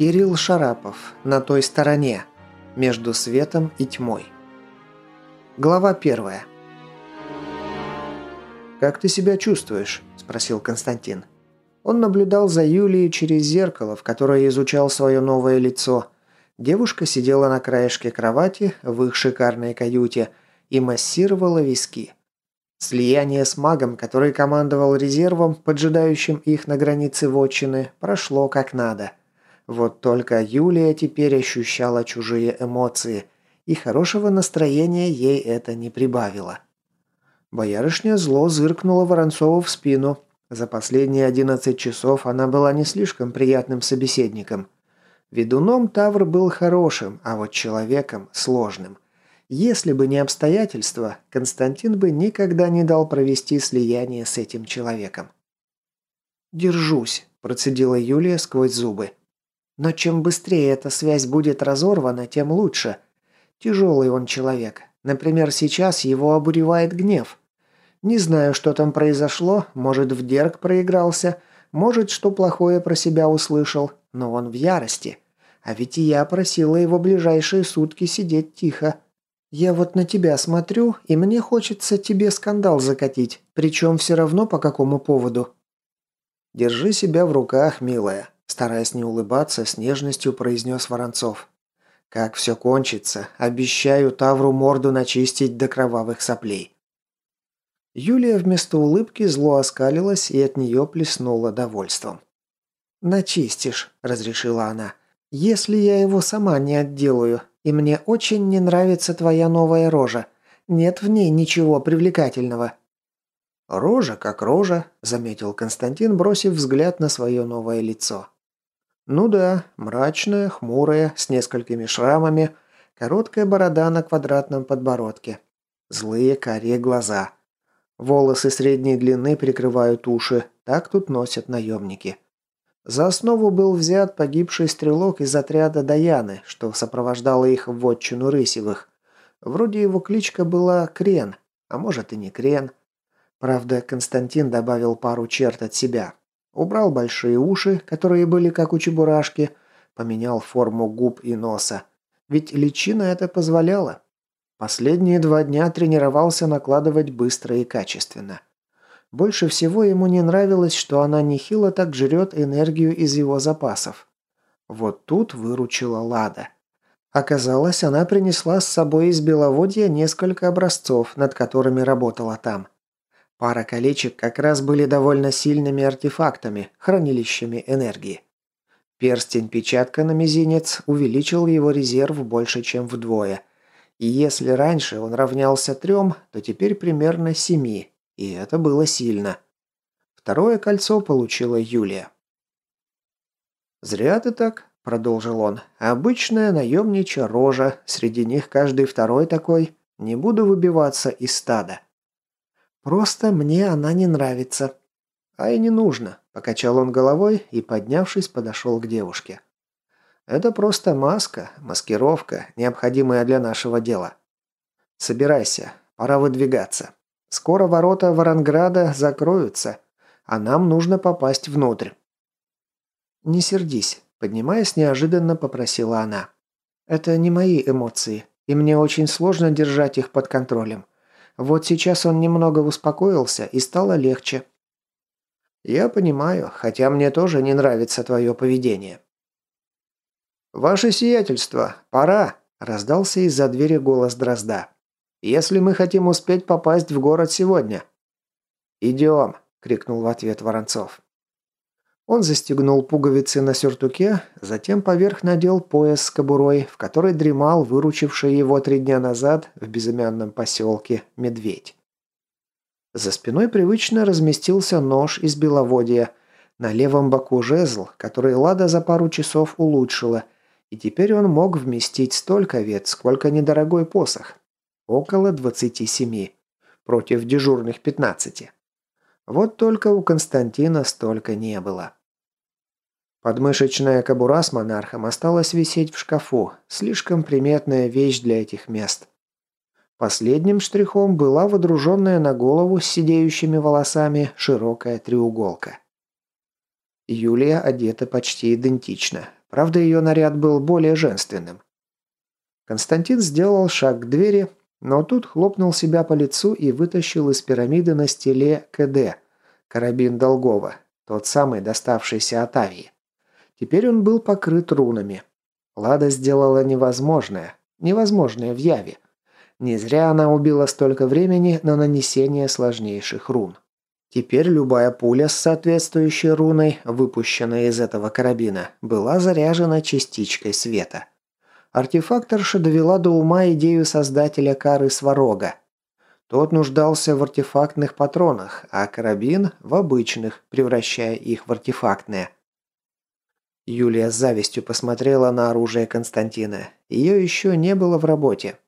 Кирилл Шарапов. На той стороне. Между светом и тьмой. Глава первая. «Как ты себя чувствуешь?» – спросил Константин. Он наблюдал за Юлией через зеркало, в которое изучал свое новое лицо. Девушка сидела на краешке кровати в их шикарной каюте и массировала виски. Слияние с магом, который командовал резервом, поджидающим их на границе вотчины, прошло как надо – вот только Юлия теперь ощущала чужие эмоции, и хорошего настроения ей это не прибавило. Боярышня зло зыркнула Воронцову в спину. За последние одиннадцать часов она была не слишком приятным собеседником. Ведуном Тавр был хорошим, а вот человеком – сложным. Если бы не обстоятельства, Константин бы никогда не дал провести слияние с этим человеком. «Держусь», – процедила Юлия сквозь зубы. Но чем быстрее эта связь будет разорвана, тем лучше. Тяжелый он человек. Например, сейчас его обуревает гнев. Не знаю, что там произошло, может, в Дерг проигрался, может, что плохое про себя услышал, но он в ярости. А ведь и я просила его ближайшие сутки сидеть тихо. Я вот на тебя смотрю, и мне хочется тебе скандал закатить, причем все равно по какому поводу. Держи себя в руках, милая. Стараясь не улыбаться, с нежностью произнес Воронцов. «Как все кончится, обещаю Тавру морду начистить до кровавых соплей». Юлия вместо улыбки зло оскалилась и от нее плеснула довольством. «Начистишь», – разрешила она. «Если я его сама не отделаю, и мне очень не нравится твоя новая рожа. Нет в ней ничего привлекательного». «Рожа как рожа», – заметил Константин, бросив взгляд на свое новое лицо. Ну да, мрачная, хмурая, с несколькими шрамами, короткая борода на квадратном подбородке. Злые карие глаза. Волосы средней длины прикрывают уши, так тут носят наемники. За основу был взят погибший стрелок из отряда Даяны, что сопровождало их в вотчину Рысевых. Вроде его кличка была Крен, а может и не Крен. Правда, Константин добавил пару черт от себя. Убрал большие уши, которые были как у чебурашки, поменял форму губ и носа. Ведь личина это позволяла. Последние два дня тренировался накладывать быстро и качественно. Больше всего ему не нравилось, что она нехило так жрет энергию из его запасов. Вот тут выручила Лада. Оказалось, она принесла с собой из Беловодья несколько образцов, над которыми работала там. Пара колечек как раз были довольно сильными артефактами, хранилищами энергии. Перстень-печатка на мизинец увеличил его резерв больше, чем вдвое. И если раньше он равнялся трем, то теперь примерно семи, и это было сильно. Второе кольцо получила Юлия. «Зря ты так», — продолжил он. «Обычная наемничья рожа, среди них каждый второй такой. Не буду выбиваться из стада». Просто мне она не нравится». «А и не нужно», – покачал он головой и, поднявшись, подошел к девушке. «Это просто маска, маскировка, необходимая для нашего дела. Собирайся, пора выдвигаться. Скоро ворота Варанграда закроются, а нам нужно попасть внутрь». «Не сердись», – поднимаясь неожиданно, попросила она. «Это не мои эмоции, и мне очень сложно держать их под контролем. Вот сейчас он немного успокоился и стало легче. «Я понимаю, хотя мне тоже не нравится твое поведение». «Ваше сиятельство, пора!» – раздался из-за двери голос Дрозда. «Если мы хотим успеть попасть в город сегодня». «Идем!» – крикнул в ответ Воронцов. Он застегнул пуговицы на сюртуке, затем поверх надел пояс с кобурой, в которой дремал выручивший его три дня назад в безымянном поселке медведь. За спиной привычно разместился нож из беловодья, на левом боку жезл, который Лада за пару часов улучшила, и теперь он мог вместить столько вет, сколько недорогой посох. Около 27. Против дежурных 15. Вот только у Константина столько не было. Подмышечная кобура с монархом осталась висеть в шкафу, слишком приметная вещь для этих мест. Последним штрихом была водруженная на голову с сидеющими волосами широкая треуголка. Юлия одета почти идентично. Правда, ее наряд был более женственным. Константин сделал шаг к двери, но тут хлопнул себя по лицу и вытащил из пирамиды на стеле КД, карабин Долгова, тот самый, доставшийся от Авии. Теперь он был покрыт рунами. Лада сделала невозможное, невозможное в Яве. Не зря она убила столько времени на нанесение сложнейших рун. Теперь любая пуля с соответствующей руной, выпущенная из этого карабина, была заряжена частичкой света. Артефакторша довела до ума идею создателя кары Сварога. Тот нуждался в артефактных патронах, а карабин – в обычных, превращая их в артефактные. Юлия с завистью посмотрела на оружие Константина. Ее еще не было в работе.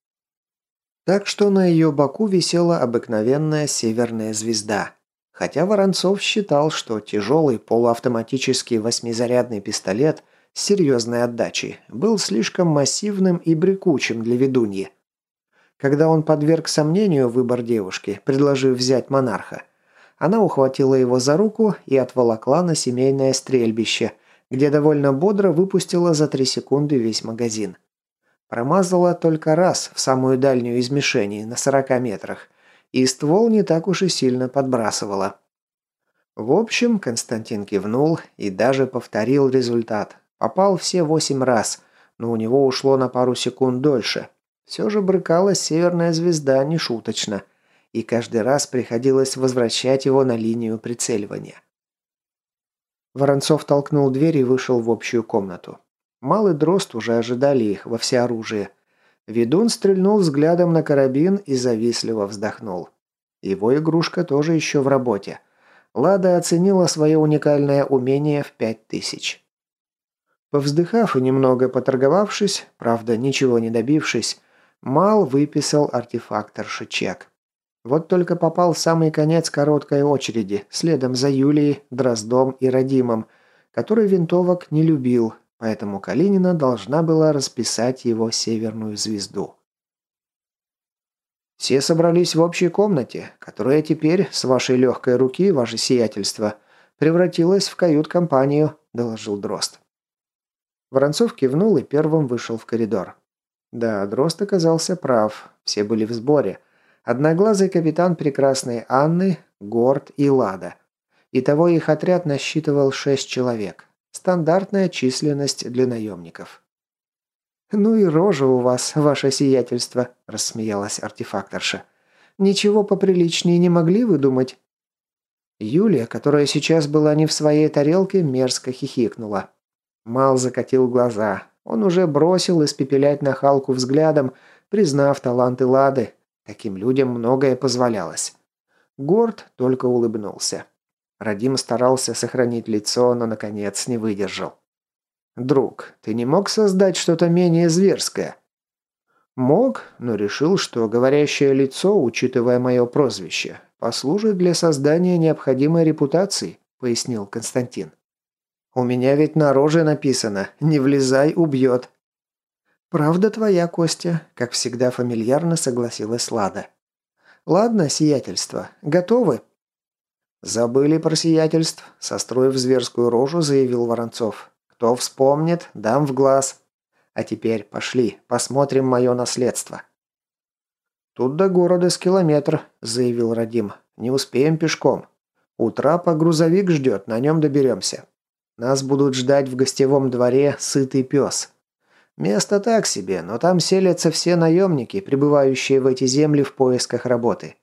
Так что на ее боку висела обыкновенная северная звезда – Хотя Воронцов считал, что тяжелый полуавтоматический восьмизарядный пистолет с серьезной отдачей был слишком массивным и брекучим для ведуньи. Когда он подверг сомнению выбор девушки, предложив взять монарха, она ухватила его за руку и отволокла на семейное стрельбище, где довольно бодро выпустила за три секунды весь магазин. Промазала только раз в самую дальнюю из мишеней на 40 метрах – и ствол не так уж и сильно подбрасывало. В общем, Константин кивнул и даже повторил результат. Попал все восемь раз, но у него ушло на пару секунд дольше. Все же брыкалась северная звезда нешуточно, и каждый раз приходилось возвращать его на линию прицеливания. Воронцов толкнул дверь и вышел в общую комнату. Малый дрозд уже ожидали их во всеоружие – Ведун стрельнул взглядом на карабин и завистливо вздохнул. Его игрушка тоже еще в работе. Лада оценила свое уникальное умение в пять тысяч. Повздыхав и немного поторговавшись, правда, ничего не добившись, Мал выписал артефакторши чек. Вот только попал в самый конец короткой очереди, следом за Юлией, Дроздом и Радимом, который винтовок не любил, поэтому Калинина должна была расписать его северную звезду. «Все собрались в общей комнате, которая теперь, с вашей легкой руки, ваше сиятельство, превратилась в кают-компанию», – доложил Дрозд. Воронцов кивнул и первым вышел в коридор. Да, Дрозд оказался прав, все были в сборе. Одноглазый капитан прекрасной Анны, Горд и Лада. Итого их отряд насчитывал шесть человек. Стандартная численность для наемников. «Ну и рожа у вас, ваше сиятельство», – рассмеялась артефакторша. «Ничего поприличнее не могли выдумать?» Юлия, которая сейчас была не в своей тарелке, мерзко хихикнула. Мал закатил глаза. Он уже бросил испепелять нахалку взглядом, признав таланты Лады. Таким людям многое позволялось. Горд только улыбнулся. Радим старался сохранить лицо, но, наконец, не выдержал. «Друг, ты не мог создать что-то менее зверское?» «Мог, но решил, что говорящее лицо, учитывая мое прозвище, послужит для создания необходимой репутации», — пояснил Константин. «У меня ведь на роже написано «Не влезай, убьет». «Правда твоя, Костя», — как всегда фамильярно согласилась Лада. «Ладно, сиятельство, готовы?» «Забыли про сиятельств», – состроив зверскую рожу, заявил Воронцов. «Кто вспомнит, дам в глаз. А теперь пошли, посмотрим мое наследство». «Тут до города с километр», – заявил Радим. «Не успеем пешком. У трапа грузовик ждет, на нем доберемся. Нас будут ждать в гостевом дворе сытый пес. Место так себе, но там селятся все наемники, прибывающие в эти земли в поисках работы.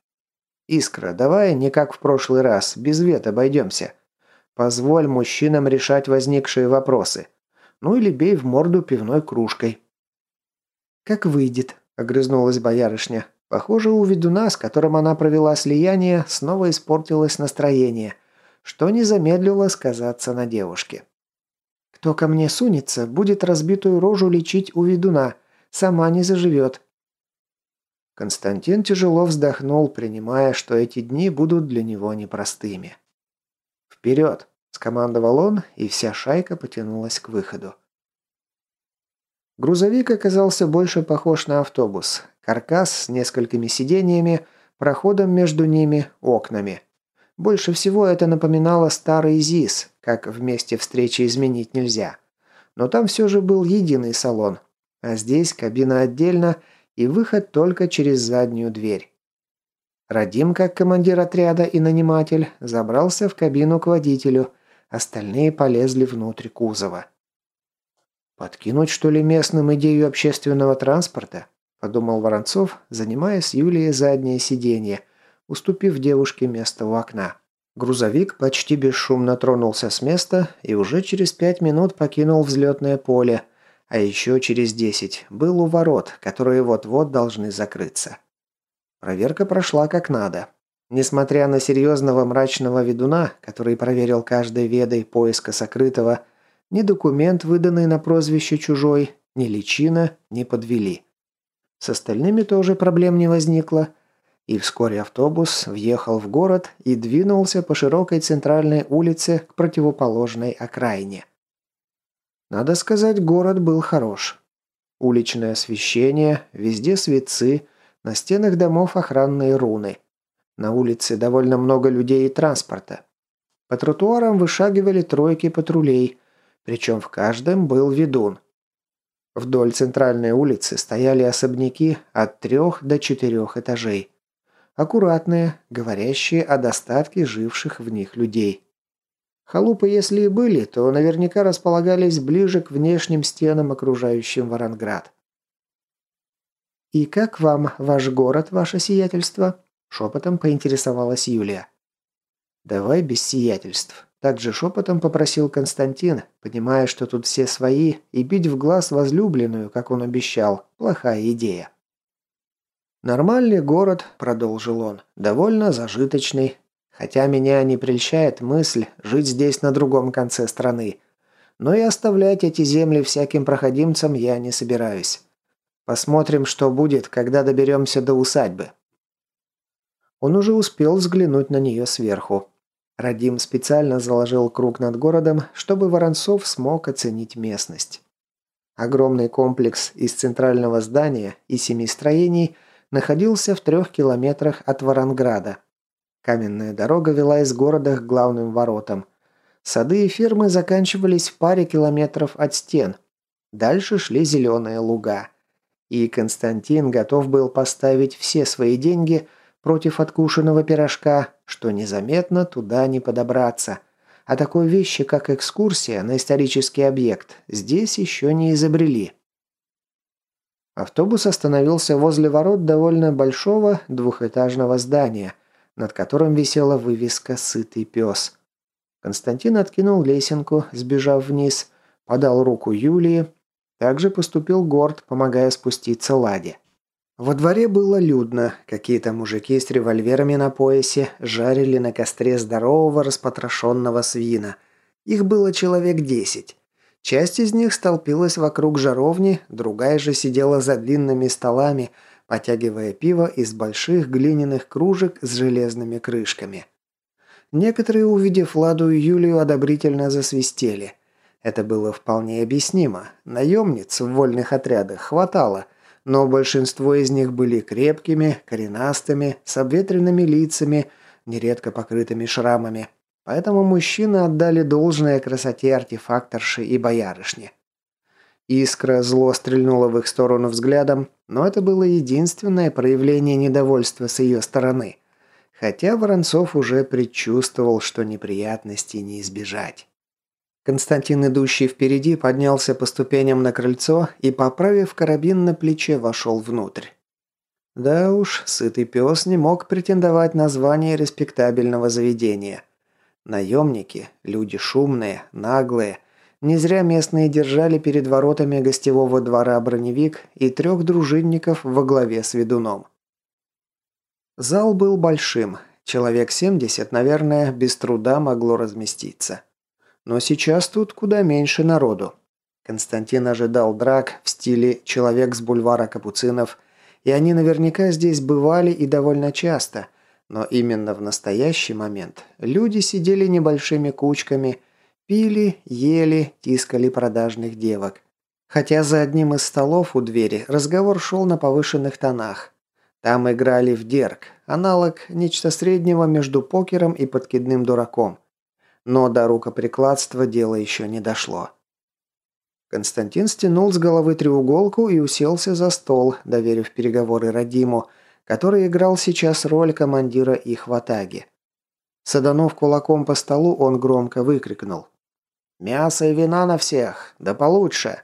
«Искра, давай не как в прошлый раз, без вет обойдемся. Позволь мужчинам решать возникшие вопросы. Ну или бей в морду пивной кружкой». «Как выйдет», — огрызнулась боярышня. Похоже, у ведуна, с которым она провела слияние, снова испортилось настроение, что не замедлило сказаться на девушке. «Кто ко мне сунется, будет разбитую рожу лечить у ведуна. Сама не заживет. Константин тяжело вздохнул, принимая, что эти дни будут для него непростыми. «Вперед!» – скомандовал он, и вся шайка потянулась к выходу. Грузовик оказался больше похож на автобус. Каркас с несколькими сидениями, проходом между ними, окнами. Больше всего это напоминало старый ЗИС, как в месте встречи изменить нельзя. но там все же был единый салон, а здесь кабина отдельно и выход только через заднюю дверь. Радим, как командир отряда и наниматель, забрался в кабину к водителю, остальные полезли внутрь кузова. «Подкинуть, что ли, местным идею общественного транспорта?» – подумал Воронцов, занимая с Юлией заднее сиденье, уступив девушке место у окна. Грузовик почти бесшумно тронулся с места и уже через пять минут покинул взлетное поле, а еще через десять был у ворот, которые вот-вот должны закрыться. Проверка прошла как надо. Несмотря на серьезного мрачного ведуна, который проверил каждой ведой поиска сокрытого, ни документ, выданный на прозвище «Чужой», ни личина не подвели. С остальными тоже проблем не возникло, и вскоре автобус въехал в город и двинулся по широкой центральной улице к противоположной окраине. Надо сказать, город был хорош. Уличное освещение, везде светцы – на стенах домов охранные руны. На улице довольно много людей и транспорта. По тротуарам вышагивали тройки патрулей, причем в каждом был ведун. Вдоль центральной улицы стояли особняки от трех до четырех этажей. Аккуратные, говорящие о достатке живших в них людей. Халупы, если и были, то наверняка располагались ближе к внешним стенам, окружающим Варанград. «И как вам ваш город, ваше сиятельство?» – шепотом поинтересовалась Юлия. «Давай без сиятельств», – также шепотом попросил Константин, понимая, что тут все свои, и бить в глаз возлюбленную, как он обещал, плохая идея. «Нормальный город», – продолжил он, – «довольно зажиточный. Хотя меня не прельщает мысль жить здесь на другом конце страны. Но и оставлять эти земли всяким проходимцам я не собираюсь. Посмотрим, что будет, когда доберемся до усадьбы». Он уже успел взглянуть на нее сверху. Радим специально заложил круг над городом, чтобы Воронцов смог оценить местность. Огромный комплекс из центрального здания и семи строений находился в трех километрах от Варанграда. Каменная дорога вела из города к главным воротам. Сады и фермы заканчивались в паре километров от стен. Дальше шли зеленые луга – и Константин готов был поставить все свои деньги против откушенного пирожка, что незаметно туда не подобраться. А такой вещи, как экскурсия на исторический объект, здесь еще не изобрели. Автобус остановился возле ворот довольно большого двухэтажного здания, над которым висела вывеска «Сытый пес». Константин откинул лесенку, сбежав вниз, подал руку Юлии, также поступил Горд, помогая спуститься Ладе. Во дворе было людно. Какие-то мужики с револьверами на поясе жарили на костре здорового распотрошенного свина. Их было человек десять. Часть из них столпилась вокруг жаровни, другая же сидела за длинными столами, потягивая пиво из больших глиняных кружек с железными крышками. Некоторые, увидев Ладу и Юлию, одобрительно засвистели. Это было вполне объяснимо. Наемниц в вольных отрядах хватало, но большинство из них были крепкими, коренастыми, с обветренными лицами, нередко покрытыми шрамами. Поэтому мужчины отдали должное красоте артефакторши и боярышни. Искра зло стрельнула в их сторону взглядом, но это было единственное проявление недовольства с ее стороны. Хотя Воронцов уже предчувствовал, что неприятностей не избежать. Константин, идущий впереди, поднялся по ступеням на крыльцо и, поправив карабин на плече, вошел внутрь. Да уж, сытый пес не мог претендовать на звание респектабельного заведения. Наемники, люди шумные, наглые. Не зря местные держали перед воротами гостевого двора броневик и трех дружинников во главе с ведуном. Зал был большим. Человек 70, наверное, без труда могло разместиться. Но сейчас тут куда меньше народу. Константин ожидал драк в стиле «человек с бульвара Капуцинов», и они наверняка здесь бывали и довольно часто. Но именно в настоящий момент люди сидели небольшими кучками, пили, ели, тискали продажных девок. Хотя за одним из столов у двери разговор шел на повышенных тонах. Там играли в дерг, аналог нечто среднего между покером и подкидным дураком – но до рукоприкладства дело еще не дошло. Константин стянул с головы треуголку и уселся за стол, доверив переговоры Радиму, который играл сейчас роль командира их в атаге. Саданув кулаком по столу, он громко выкрикнул. «Мясо и вина на всех! Да получше!»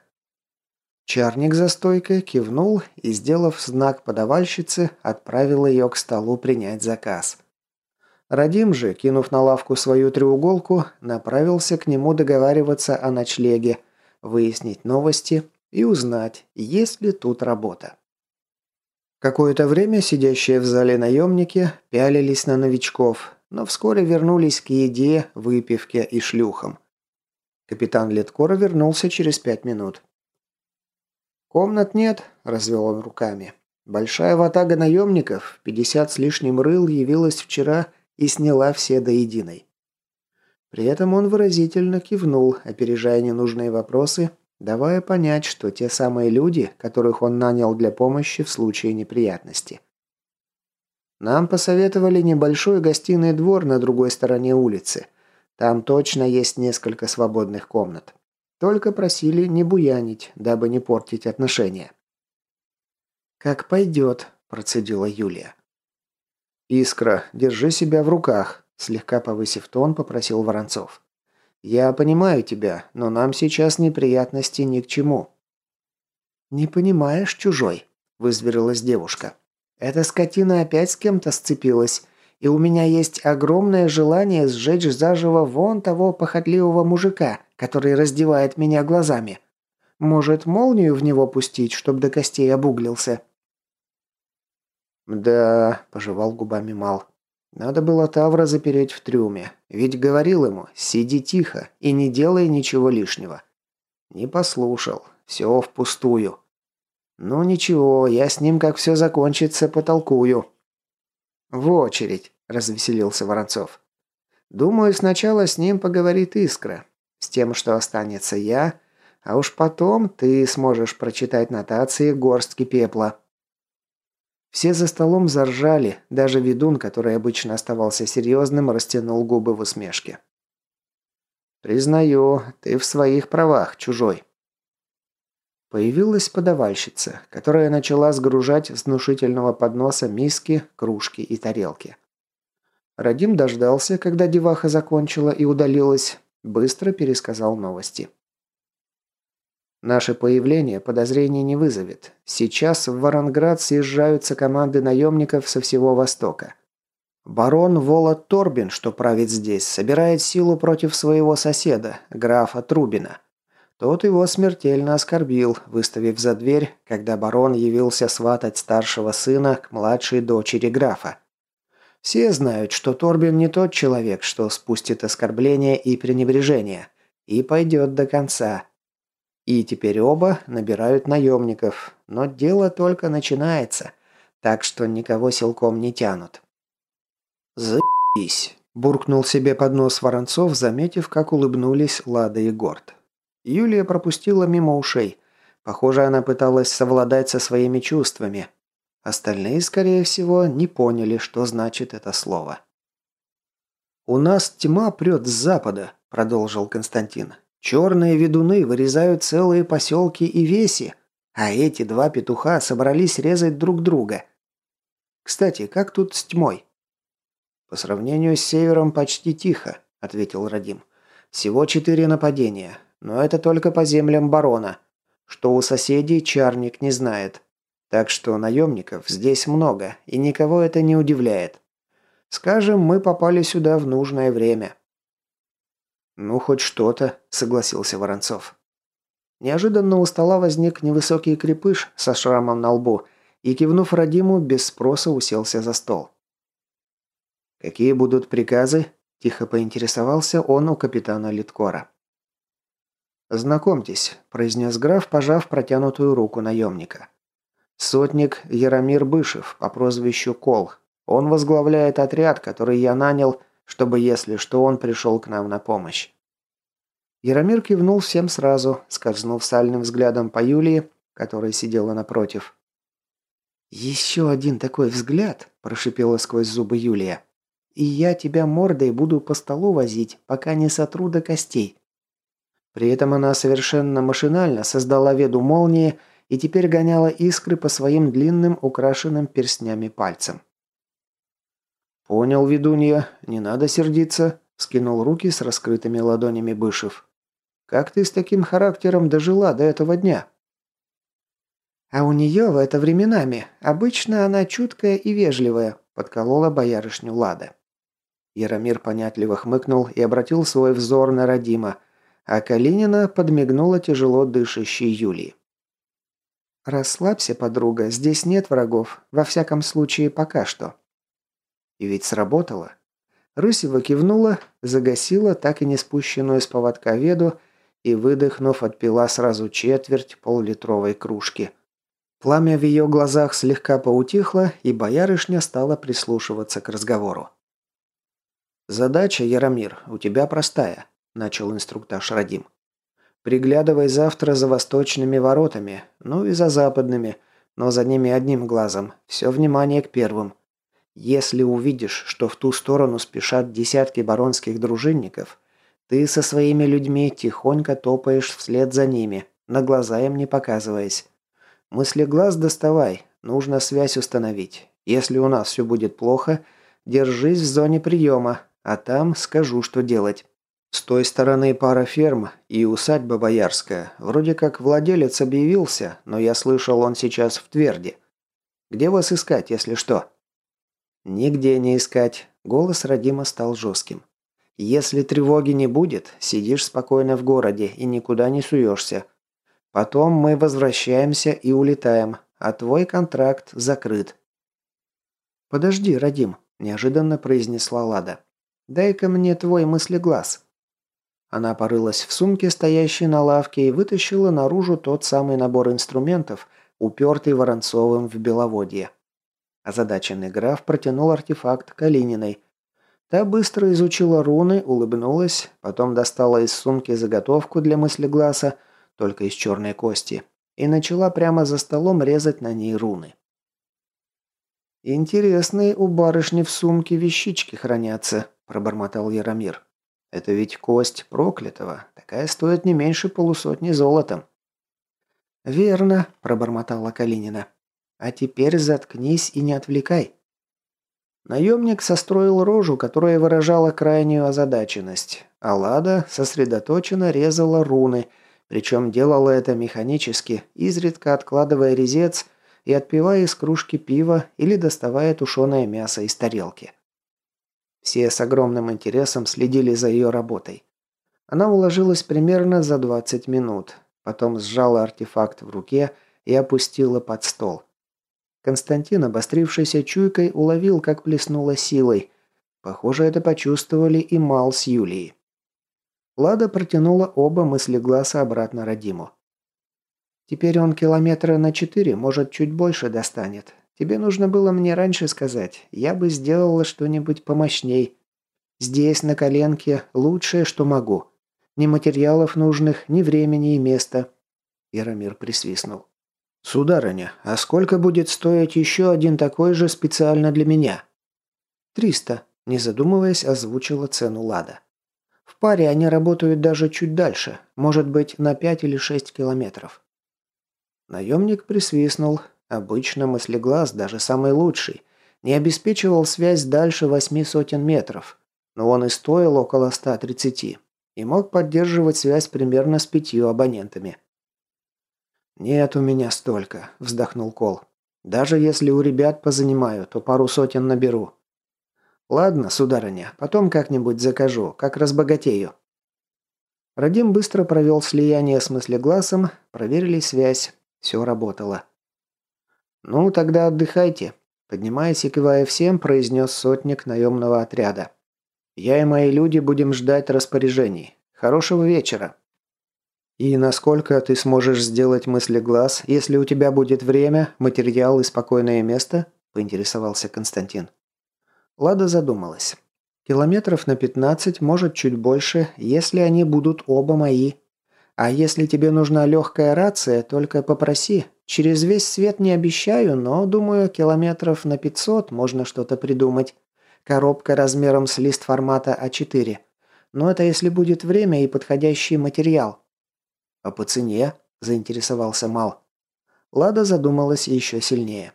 Чарник за стойкой кивнул и, сделав знак подавальщицы, отправил ее к столу принять заказ. Радим же, кинув на лавку свою треуголку, направился к нему договариваться о ночлеге, выяснить новости и узнать, есть ли тут работа. Какое-то время сидящие в зале наемники пялились на новичков, но вскоре вернулись к еде, выпивке и шлюхам. Капитан Леткора вернулся через пять минут. «Комнат нет», – развел он руками. «Большая ватага наемников, пятьдесят с лишним рыл, явилась вчера и сняла все до единой». При этом он выразительно кивнул, опережая ненужные вопросы, давая понять, что те самые люди, которых он нанял для помощи в случае неприятности. Нам посоветовали небольшой гостиный двор на другой стороне улицы. Там точно есть несколько свободных комнат. Только просили не буянить, дабы не портить отношения. «Как пойдет», – процедила Юлия. «Искра, держи себя в руках», – слегка повысив тон, попросил Воронцов. «Я понимаю тебя, но нам сейчас неприятности ни к чему». «Не понимаешь, чужой», – вызверилась девушка. «Эта скотина опять с кем-то сцепилась, и у меня есть огромное желание сжечь заживо вон того похотливого мужика, который раздевает меня глазами. Может, молнию в него пустить, чтоб до костей обуглился?» «Да», – пожевал губами Мал. «Надо было Тавра запереть в трюме. Ведь говорил ему, сиди тихо и не делай ничего лишнего». Не послушал. Все впустую. «Ну ничего, я с ним, как все закончится, потолкую». «В очередь», – развеселился Воронцов. «Думаю, сначала с ним поговорит Искра. С тем, что останется я, а уж потом ты сможешь прочитать нотации горстки пепла». Все за столом заржали, даже ведун, который обычно оставался серьезным, растянул губы в усмешке. «Признаю, ты в своих правах, чужой». Появилась подавальщица, которая начала сгружать с внушительного подноса миски, кружки и тарелки. Радим дождался, когда деваха закончила и удалилась, быстро пересказал новости. Наше появление подозрений не вызовет. Сейчас в Варанград съезжаются команды наемников со всего Востока. Барон Волод Торбин, что правит здесь, собирает силу против своего соседа, графа Трубина. Тот его смертельно оскорбил, выставив за дверь, когда барон явился сватать старшего сына к младшей дочери графа. Все знают, что Торбин не тот человек, что спустит оскорбление и пренебрежение, и пойдет до конца. И теперь оба набирают наемников, но дело только начинается, так что никого силком не тянут. «Заебись!» – буркнул себе под нос Воронцов, заметив, как улыбнулись Лада и Горд. Юлия пропустила мимо ушей. Похоже, она пыталась совладать со своими чувствами. Остальные, скорее всего, не поняли, что значит это слово. «У нас тьма прет с запада», – продолжил Константин. «Черные ведуны вырезают целые поселки и веси, а эти два петуха собрались резать друг друга. Кстати, как тут с тьмой?» «По сравнению с севером почти тихо», – ответил Радим. «Всего четыре нападения. Но это только по землям барона. Что у соседей Чарник не знает. Так что наемников здесь много, и никого это не удивляет. Скажем, мы попали сюда в нужное время». «Ну, хоть что-то», — согласился Воронцов. Неожиданно у стола возник невысокий крепыш со шрамом на лбу и, кивнув Радиму, без спроса уселся за стол. «Какие будут приказы?» – тихо поинтересовался он у капитана Литкора. «Знакомьтесь», – произнес граф, пожав протянутую руку наемника. «Сотник Яромир Бышев по прозвищу Кол. Он возглавляет отряд, который я нанял, чтобы, если что, он пришел к нам на помощь». Яромир кивнул всем сразу, скользнув сальным взглядом по Юлии, которая сидела напротив. «Еще один такой взгляд», – прошипела сквозь зубы Юлия. «И я тебя мордой буду по столу возить, пока не сотру до костей. При этом она совершенно машинально создала веду молнии и теперь гоняла искры по своим длинным, украшенным перстнями пальцам. «Понял, ведунья, не надо сердиться», – скинул руки с раскрытыми ладонями Бышев. «Как ты с таким характером дожила до этого дня?» «А у нее в это временами. Обычно она чуткая и вежливая», – подколола боярышню Лада. Яромир понятливо хмыкнул и обратил свой взор на Родима, а Калинина подмигнула тяжело дышащей Юлии. «Расслабься, подруга, здесь нет врагов, во всяком случае пока что». И ведь сработало. Рысева кивнула, загасила так и не спущенную с поводка веду и, выдохнув, отпила сразу четверть поллитровой кружки. Пламя в ее глазах слегка поутихло, и боярышня стала прислушиваться к разговору. «Задача, Яромир, у тебя простая», – начал инструктаж Радим. Приглядывай завтра за восточными воротами, ну и за западными, но за ними одним глазом. Все внимание к первым. Если увидишь, что в ту сторону спешат десятки баронских дружинников, ты со своими людьми тихонько топаешь вслед за ними, на глаза им не показываясь. Мысли глаз доставай, нужно связь установить. Если у нас все будет плохо, держись в зоне приема, а там скажу, что делать. С той стороны пара ферм и усадьба Боярская. Вроде как владелец объявился, но я слышал, он сейчас в Тверде. Где вас искать, если что?» «Нигде не искать». Голос Родима стал жестким. «Если тревоги не будет, сидишь спокойно в городе и никуда не суешься. Потом мы возвращаемся и улетаем, а твой контракт закрыт». «Подожди, Родим», – неожиданно произнесла Лада. «Дай-ка мне твой мыслеглаз». Она порылась в сумке, стоящей на лавке, и вытащила наружу тот самый набор инструментов, упертый Воронцовым в Беловодье. Озадаченный граф протянул артефакт Калининой. Та быстро изучила руны, улыбнулась, потом достала из сумки заготовку для мыслегласа, только из черной кости, и начала прямо за столом резать на ней руны. «Интересные у барышни в сумке вещички хранятся», – пробормотал Яромир. Это ведь кость проклятого. Такая стоит не меньше полусотни золотом. «Верно», – пробормотала Калинина. «А теперь заткнись и не отвлекай». Наемник состроил рожу, которая выражала крайнюю озадаченность, а сосредоточенно резала руны, причем делала это механически, изредка откладывая резец и отпивая из кружки пива или доставая тушеное мясо из тарелки. Все с огромным интересом следили за ее работой. Она уложилась примерно за 20 минут, потом сжала артефакт в руке и опустила под стол. Константин, обострившийся чуйкой, уловил, как плеснула силой. Похоже, это почувствовали и Мал с Юлией. Лада протянула оба мыслегласа обратно Радиму. «Теперь он километра на четыре, может, чуть больше достанет. Тебе нужно было мне раньше сказать. Я бы сделала что-нибудь помощней. Здесь, на коленке, лучшее, что могу. Ни материалов нужных, ни времени и места». Яромир присвистнул. «Сударыня, а сколько будет стоить еще один такой же специально для меня?» «Триста», – не задумываясь, озвучила цену Лада. «В паре они работают даже чуть дальше, может быть, на пять или шесть километров». Наемник присвистнул, Обычно мыслеглаз, даже самый лучший, не обеспечивал связь дальше восьми сотен метров, но он и стоил около 130 и мог поддерживать связь примерно с пятью абонентами. «Нет у меня столько», – вздохнул Кол. «Даже если у ребят позанимаю, то пару сотен наберу». «Ладно, сударыня, потом как-нибудь закажу, как разбогатею». Радим быстро провел слияние с мыслеглазом, проверили связь. Все работало. «Ну, тогда отдыхайте», – поднимаясь и кивая всем, произнес сотник наемного отряда. «Я и мои люди будем ждать распоряжений. Хорошего вечера». «И насколько ты сможешь сделать мысли глаз, если у тебя будет время, материал и спокойное место?» – поинтересовался Константин. Лада задумалась. «Километров на 15, может, чуть больше, если они будут оба мои. А если тебе нужна легкая рация, только попроси, Через весь свет не обещаю, но, думаю, километров на 500 можно что-то придумать. Коробка размером с лист формата А4. Но это если будет время и подходящий материал. «А по цене?» – заинтересовался Мал. Лада задумалась еще сильнее.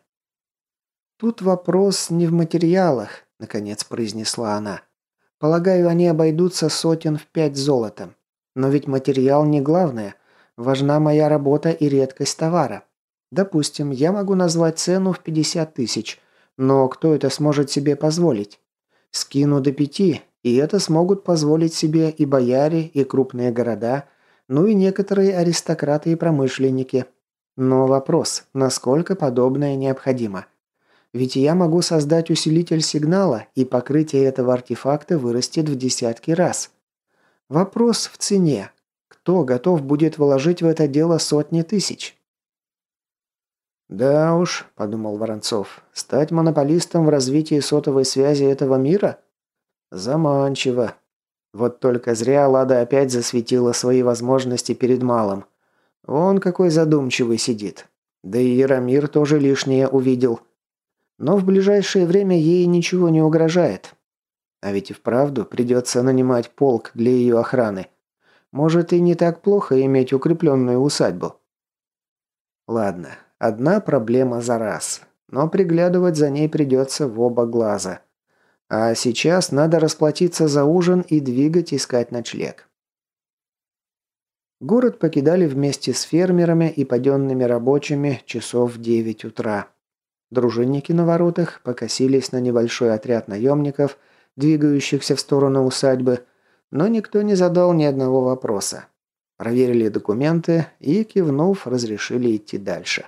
«Тут вопрос не в материалах», – наконец произнесла она. «Полагаю, они обойдутся сотен в пять золотом. Но ведь материал не главное. Важна моя работа и редкость товара. Допустим, я могу назвать цену в 50 тысяч, но кто это сможет себе позволить? Скину до пяти, и это смогут позволить себе и бояре, и крупные города, ну и некоторые аристократы и промышленники. Но вопрос, насколько подобное необходимо? Ведь я могу создать усилитель сигнала, и покрытие этого артефакта вырастет в десятки раз. Вопрос в цене. Кто готов будет вложить в это дело сотни тысяч? «Да уж», – подумал Воронцов, – «стать монополистом в развитии сотовой связи этого мира? Заманчиво. Вот только зря Лада опять засветила свои возможности перед малым. Вон какой задумчивый сидит. Да и Яромир тоже лишнее увидел. Но в ближайшее время ей ничего не угрожает. А ведь и вправду придется нанимать полк для ее охраны. Может и не так плохо иметь укрепленную усадьбу. Ладно, Одна проблема за раз. Но приглядывать за ней придется в оба глаза. А сейчас надо расплатиться за ужин и двигать искать ночлег. Город покидали вместе с фермерами и паденными рабочими часов в 9 утра. Дружинники на воротах покосились на небольшой отряд наемников, двигающихся в сторону усадьбы, но никто не задал ни одного вопроса. Проверили документы и, кивнув, разрешили идти дальше.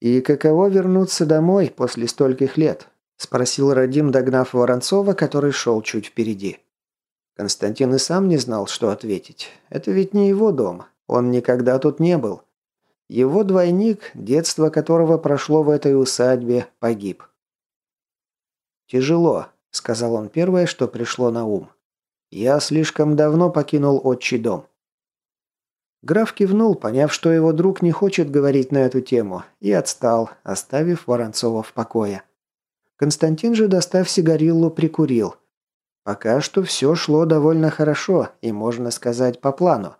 «И каково вернуться домой после стольких лет?» – спросил Радим, догнав Воронцова, который шел чуть впереди. Константин и сам не знал, что ответить. Это ведь не его дом. Он никогда тут не был. Его двойник, детство которого прошло в этой усадьбе, погиб. «Тяжело», – сказал он первое, что пришло на ум. «Я слишком давно покинул отчий дом. Граф кивнул, поняв, что его друг не хочет говорить на эту тему, и отстал, оставив Воронцова в покое. Константин же, достав сигариллу, прикурил. Пока что все шло довольно хорошо и, можно сказать, по плану.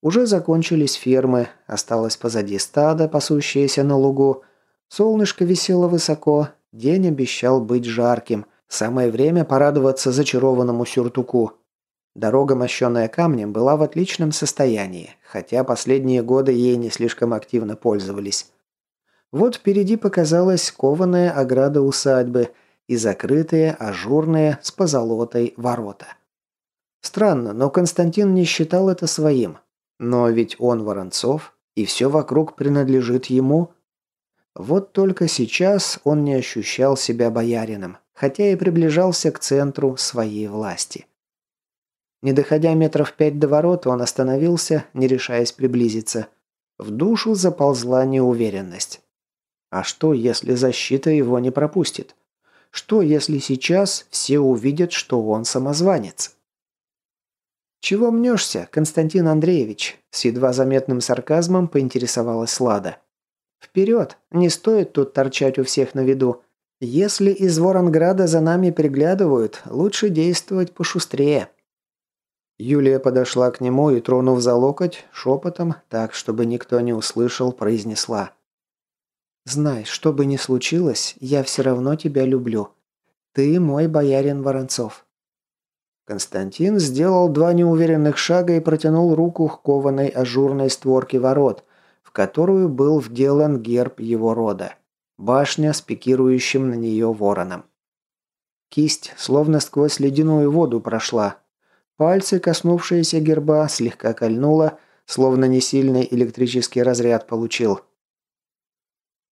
Уже закончились фермы, осталось позади стадо, пасущееся на лугу. Солнышко висело высоко, день обещал быть жарким. Самое время порадоваться зачарованному сюртуку. Дорога, мощенная камнем, была в отличном состоянии, хотя последние годы ей не слишком активно пользовались. Вот впереди показалась кованая ограда усадьбы и закрытые, ажурные, с позолотой ворота. Странно, но Константин не считал это своим. Но ведь он Воронцов, и все вокруг принадлежит ему. Вот только сейчас он не ощущал себя боярином, хотя и приближался к центру своей власти. Не доходя метров пять до ворот, он остановился, не решаясь приблизиться. В душу заползла неуверенность. А что, если защита его не пропустит? Что, если сейчас все увидят, что он самозванец? «Чего мнешься, Константин Андреевич?» С едва заметным сарказмом поинтересовалась Лада. «Вперед! Не стоит тут торчать у всех на виду. Если из Воронграда за нами приглядывают, лучше действовать пошустрее». Юлия подошла к нему и, тронув за локоть, шепотом, так, чтобы никто не услышал, произнесла. «Знай, что бы ни случилось, я все равно тебя люблю. Ты мой боярин Воронцов». Константин сделал два неуверенных шага и протянул руку к кованой ажурной створке ворот, в которую был вделан герб его рода. Башня с пикирующим на нее вороном. Кисть словно сквозь ледяную воду прошла, Пальцы, коснувшиеся герба, слегка кольнуло, словно несильный электрический разряд получил.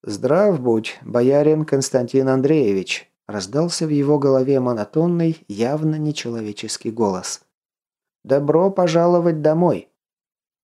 «Здрав будь, боярин Константин Андреевич», – раздался в его голове монотонный, явно нечеловеческий голос. «Добро пожаловать домой!»